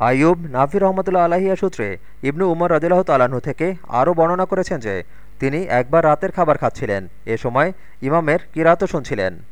আইয়ুব নাফি রহমতুল্লা আলাহিয়া সূত্রে ইবনু উমর রদিল্লাহ তালাহু থেকে আরও বর্ণনা করেছেন যে, তিনি একবার রাতের খাবার খাচ্ছিলেন। এ সময় ইমামের কিরাতও শুনছিলেন।